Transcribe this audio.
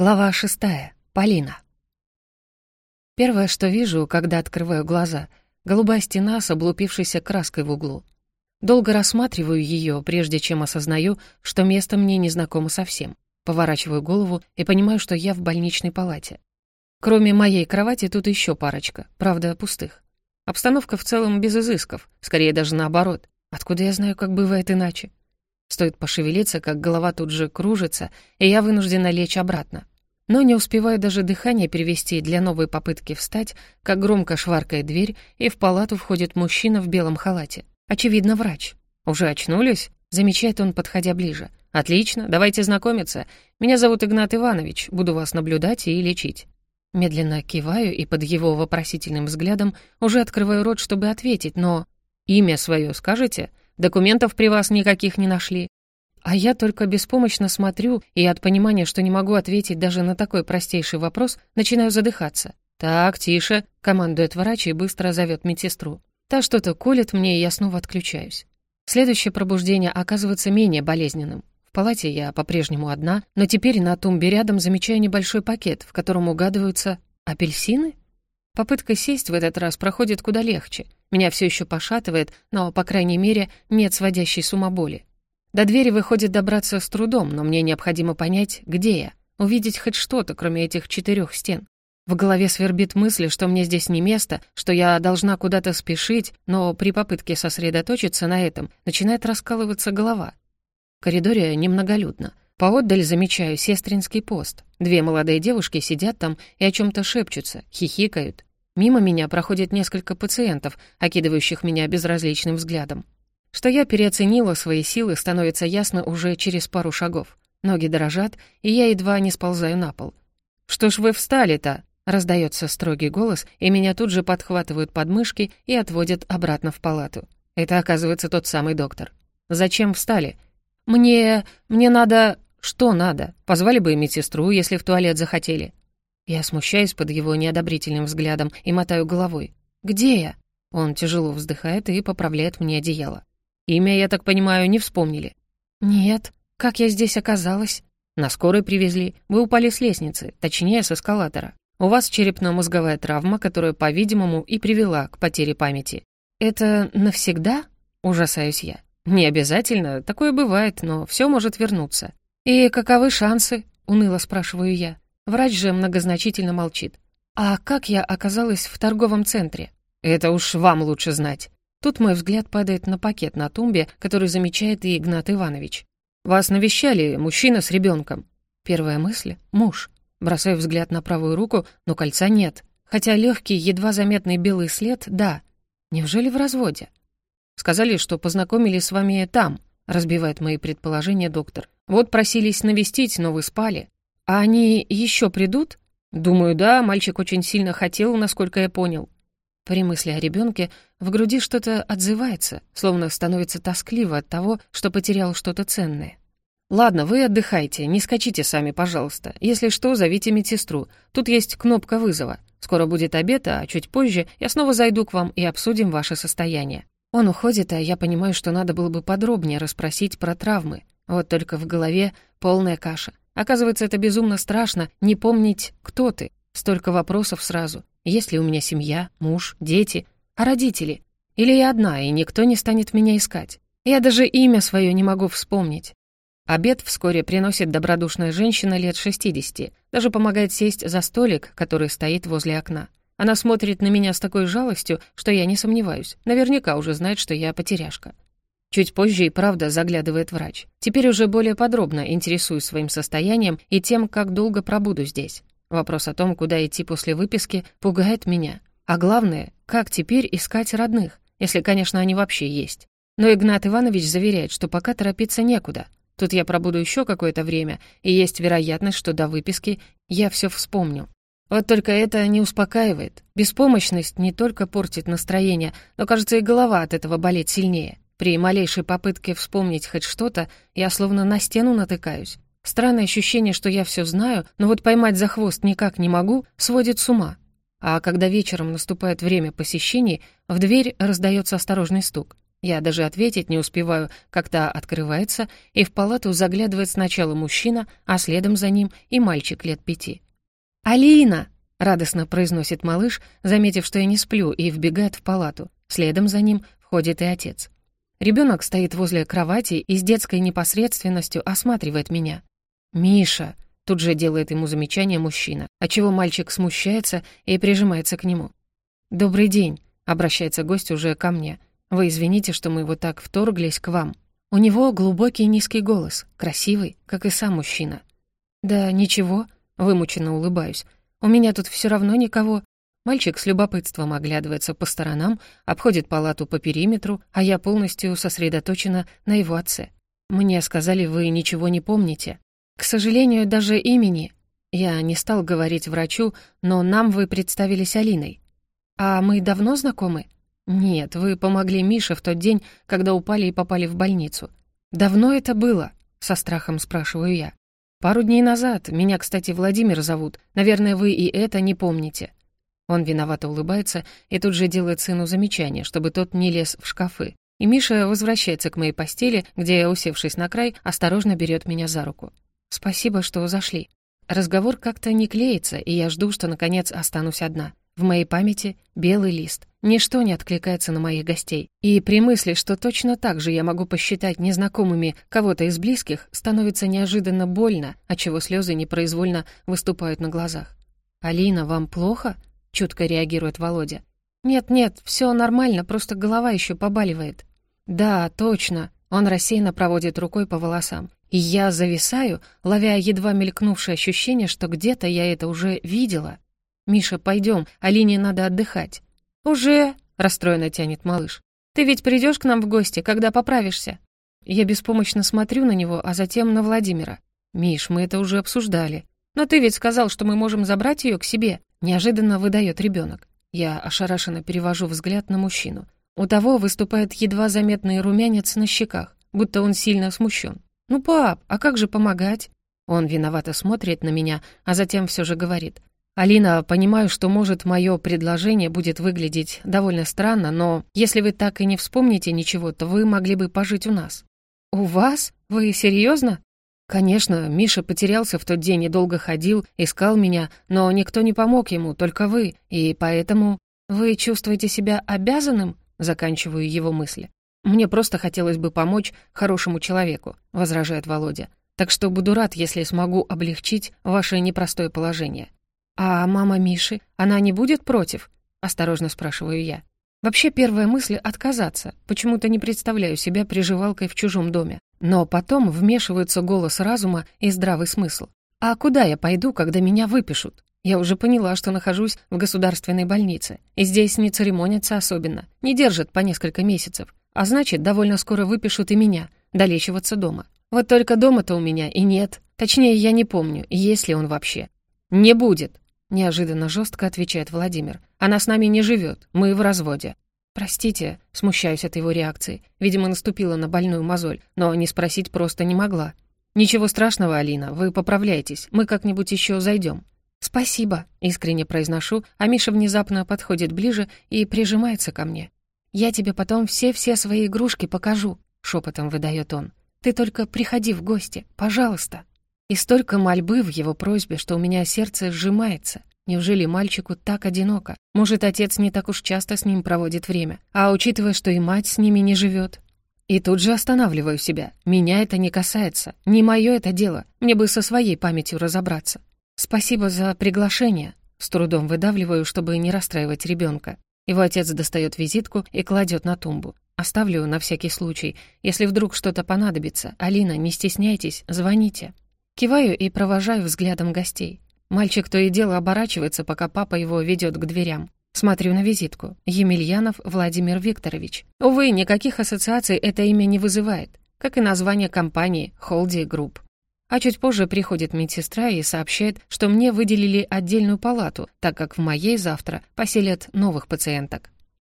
Глава шестая. Полина. Первое, что вижу, когда открываю глаза — голубая стена с облупившейся краской в углу. Долго рассматриваю ее, прежде чем осознаю, что место мне незнакомо совсем. Поворачиваю голову и понимаю, что я в больничной палате. Кроме моей кровати тут еще парочка, правда, пустых. Обстановка в целом без изысков, скорее даже наоборот. Откуда я знаю, как бывает иначе? Стоит пошевелиться, как голова тут же кружится, и я вынуждена лечь обратно. Но не успеваю даже дыхание перевести для новой попытки встать, как громко шваркает дверь, и в палату входит мужчина в белом халате. Очевидно, врач. «Уже очнулись?» — замечает он, подходя ближе. «Отлично, давайте знакомиться. Меня зовут Игнат Иванович, буду вас наблюдать и лечить». Медленно киваю и под его вопросительным взглядом уже открываю рот, чтобы ответить, но... «Имя свое скажете?» Документов при вас никаких не нашли. А я только беспомощно смотрю и от понимания, что не могу ответить даже на такой простейший вопрос, начинаю задыхаться. «Так, тише», — командует врач и быстро зовет медсестру. Та что-то колет мне, и я снова отключаюсь. Следующее пробуждение оказывается менее болезненным. В палате я по-прежнему одна, но теперь на тумбе рядом замечаю небольшой пакет, в котором угадываются апельсины. Попытка сесть в этот раз проходит куда легче. Меня все еще пошатывает, но, по крайней мере, нет сводящей с ума боли. До двери выходит добраться с трудом, но мне необходимо понять, где я. Увидеть хоть что-то, кроме этих четырех стен. В голове свербит мысль, что мне здесь не место, что я должна куда-то спешить, но при попытке сосредоточиться на этом начинает раскалываться голова. В коридоре немноголюдно. Поотдаль замечаю сестринский пост. Две молодые девушки сидят там и о чем то шепчутся, хихикают. Мимо меня проходит несколько пациентов, окидывающих меня безразличным взглядом. Что я переоценила свои силы, становится ясно уже через пару шагов. Ноги дрожат, и я едва не сползаю на пол. «Что ж вы встали-то?» — раздается строгий голос, и меня тут же подхватывают подмышки и отводят обратно в палату. Это, оказывается, тот самый доктор. «Зачем встали?» «Мне... мне надо...» «Что надо? Позвали бы медсестру, если в туалет захотели». Я смущаюсь под его неодобрительным взглядом и мотаю головой. «Где я?» Он тяжело вздыхает и поправляет мне одеяло. «Имя, я так понимаю, не вспомнили?» «Нет. Как я здесь оказалась?» «На скорой привезли. Вы упали с лестницы, точнее, с эскалатора. У вас черепно-мозговая травма, которая, по-видимому, и привела к потере памяти». «Это навсегда?» — ужасаюсь я. «Не обязательно, такое бывает, но все может вернуться». «И каковы шансы?» — уныло спрашиваю я. Врач же многозначительно молчит. «А как я оказалась в торговом центре?» «Это уж вам лучше знать». Тут мой взгляд падает на пакет на тумбе, который замечает и Игнат Иванович. «Вас навещали мужчина с ребенком. Первая мысль — муж. Бросаю взгляд на правую руку, но кольца нет. Хотя легкий, едва заметный белый след — да. Неужели в разводе? Сказали, что познакомились с вами там, разбивает мои предположения доктор. Вот просились навестить, но вы спали. «А они еще придут?» «Думаю, да, мальчик очень сильно хотел, насколько я понял». При мысли о ребенке в груди что-то отзывается, словно становится тоскливо от того, что потерял что-то ценное. «Ладно, вы отдыхайте, не скачите сами, пожалуйста. Если что, зовите медсестру. Тут есть кнопка вызова. Скоро будет обед, а чуть позже я снова зайду к вам и обсудим ваше состояние». Он уходит, а я понимаю, что надо было бы подробнее расспросить про травмы. Вот только в голове полная каша. Оказывается, это безумно страшно не помнить, кто ты. Столько вопросов сразу. Есть ли у меня семья, муж, дети, а родители? Или я одна, и никто не станет меня искать? Я даже имя свое не могу вспомнить. Обед вскоре приносит добродушная женщина лет 60, даже помогает сесть за столик, который стоит возле окна. Она смотрит на меня с такой жалостью, что я не сомневаюсь. Наверняка уже знает, что я потеряшка. Чуть позже и правда заглядывает врач. Теперь уже более подробно интересуюсь своим состоянием и тем, как долго пробуду здесь. Вопрос о том, куда идти после выписки, пугает меня. А главное, как теперь искать родных, если, конечно, они вообще есть. Но Игнат Иванович заверяет, что пока торопиться некуда. Тут я пробуду еще какое-то время, и есть вероятность, что до выписки я все вспомню. Вот только это не успокаивает. Беспомощность не только портит настроение, но, кажется, и голова от этого болит сильнее. При малейшей попытке вспомнить хоть что-то, я словно на стену натыкаюсь. Странное ощущение, что я все знаю, но вот поймать за хвост никак не могу, сводит с ума. А когда вечером наступает время посещений, в дверь раздается осторожный стук. Я даже ответить не успеваю, та открывается, и в палату заглядывает сначала мужчина, а следом за ним и мальчик лет пяти. «Алина!» — радостно произносит малыш, заметив, что я не сплю, и вбегает в палату. Следом за ним входит и отец. Ребенок стоит возле кровати и с детской непосредственностью осматривает меня. «Миша!» — тут же делает ему замечание мужчина, отчего мальчик смущается и прижимается к нему. «Добрый день!» — обращается гость уже ко мне. «Вы извините, что мы вот так вторглись к вам». У него глубокий низкий голос, красивый, как и сам мужчина. «Да ничего», — вымученно улыбаюсь. «У меня тут все равно никого. Мальчик с любопытством оглядывается по сторонам, обходит палату по периметру, а я полностью сосредоточена на его отце. «Мне сказали, вы ничего не помните. К сожалению, даже имени. Я не стал говорить врачу, но нам вы представились Алиной. А мы давно знакомы? Нет, вы помогли Мише в тот день, когда упали и попали в больницу. Давно это было?» — со страхом спрашиваю я. «Пару дней назад. Меня, кстати, Владимир зовут. Наверное, вы и это не помните». Он виновато улыбается и тут же делает сыну замечание, чтобы тот не лез в шкафы. И Миша возвращается к моей постели, где, усевшись на край, осторожно берет меня за руку. «Спасибо, что зашли». Разговор как-то не клеится, и я жду, что, наконец, останусь одна. В моей памяти белый лист. Ничто не откликается на моих гостей. И при мысли, что точно так же я могу посчитать незнакомыми кого-то из близких, становится неожиданно больно, отчего слезы непроизвольно выступают на глазах. «Алина, вам плохо?» — чутко реагирует Володя. «Нет-нет, все нормально, просто голова еще побаливает». «Да, точно». Он рассеянно проводит рукой по волосам. И я зависаю, ловя едва мелькнувшее ощущение, что где-то я это уже видела. «Миша, пойдем, Алине надо отдыхать». «Уже?» — расстроенно тянет малыш. «Ты ведь придешь к нам в гости, когда поправишься?» Я беспомощно смотрю на него, а затем на Владимира. «Миш, мы это уже обсуждали. Но ты ведь сказал, что мы можем забрать ее к себе. Неожиданно выдает ребенок. Я ошарашенно перевожу взгляд на мужчину. У того выступает едва заметный румянец на щеках, будто он сильно смущен. «Ну, пап, а как же помогать?» Он виновато смотрит на меня, а затем все же говорит. «Алина, понимаю, что, может, мое предложение будет выглядеть довольно странно, но если вы так и не вспомните ничего, то вы могли бы пожить у нас». «У вас? Вы серьезно? «Конечно, Миша потерялся в тот день и долго ходил, искал меня, но никто не помог ему, только вы, и поэтому вы чувствуете себя обязанным?» Заканчиваю его мысли. «Мне просто хотелось бы помочь хорошему человеку», — возражает Володя. «Так что буду рад, если смогу облегчить ваше непростое положение». «А мама Миши, она не будет против?» — осторожно спрашиваю я. Вообще первая мысль — отказаться. Почему-то не представляю себя приживалкой в чужом доме. Но потом вмешиваются голос разума и здравый смысл. А куда я пойду, когда меня выпишут? Я уже поняла, что нахожусь в государственной больнице. И здесь не церемонятся особенно, не держат по несколько месяцев. А значит, довольно скоро выпишут и меня, долечиваться дома. Вот только дома-то у меня и нет. Точнее, я не помню, есть ли он вообще. «Не будет», — неожиданно жестко отвечает Владимир. «Она с нами не живет, мы в разводе». «Простите», — смущаюсь от его реакции. Видимо, наступила на больную мозоль, но не спросить просто не могла. «Ничего страшного, Алина, вы поправляйтесь, мы как-нибудь еще зайдем». «Спасибо», — искренне произношу, а Миша внезапно подходит ближе и прижимается ко мне. «Я тебе потом все-все свои игрушки покажу», — шепотом выдает он. «Ты только приходи в гости, пожалуйста». И столько мольбы в его просьбе, что у меня сердце сжимается. Неужели мальчику так одиноко? Может, отец не так уж часто с ним проводит время, а учитывая, что и мать с ними не живет? И тут же останавливаю себя. Меня это не касается. Не мое это дело. Мне бы со своей памятью разобраться. Спасибо за приглашение. С трудом выдавливаю, чтобы не расстраивать ребенка. Его отец достает визитку и кладет на тумбу. Оставлю на всякий случай. Если вдруг что-то понадобится, Алина, не стесняйтесь, звоните. Киваю и провожаю взглядом гостей. Мальчик то и дело оборачивается, пока папа его ведет к дверям. Смотрю на визитку. Емельянов Владимир Викторович. Увы, никаких ассоциаций это имя не вызывает, как и название компании «Холди Групп». А чуть позже приходит медсестра и сообщает, что мне выделили отдельную палату, так как в моей завтра поселят новых пациенток.